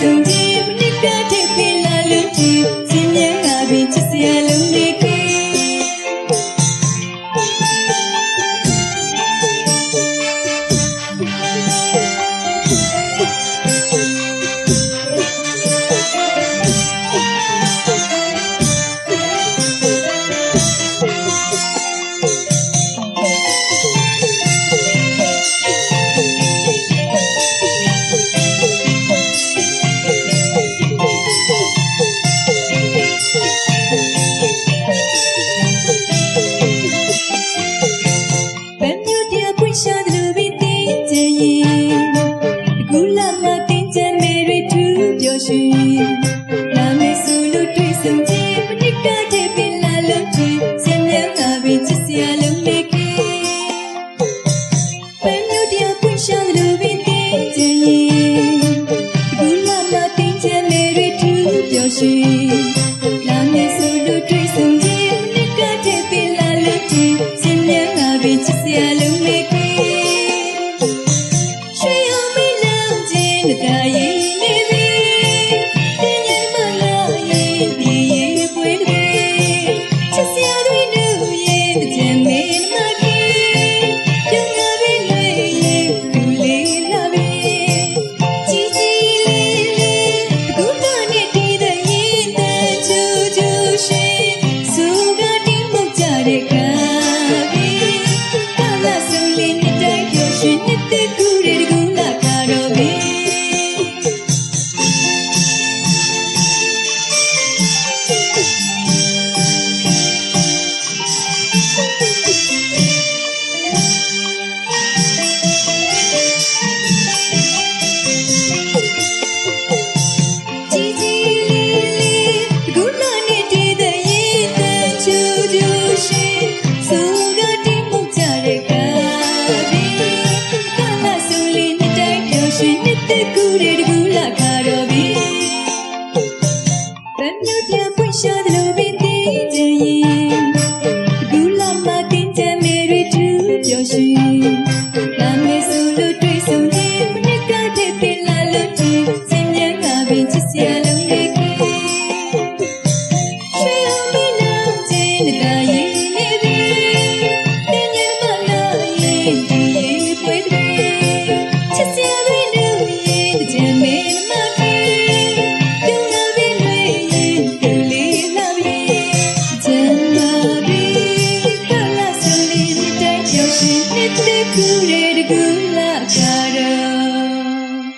Thank you. see. တဲ့ကူတွေတကူလာခါတော့ပြီဗမ်းမြူတပွင့်ရှာတယ်လို့ပင်သေးကြရင်တကူလာမှတင်ကြမေတွေသူပြောရွှင်နာမေစုလို့တွေ့ဆုံတယ်မနေ့ကတည်းကလာလို့ဒီစင်ရကပင်ချစ်စရာလုံးလေးကရွှေအောင်ဒီလမ်းချင်းတကရင်နေပြီတင်ရမလာရင် 家人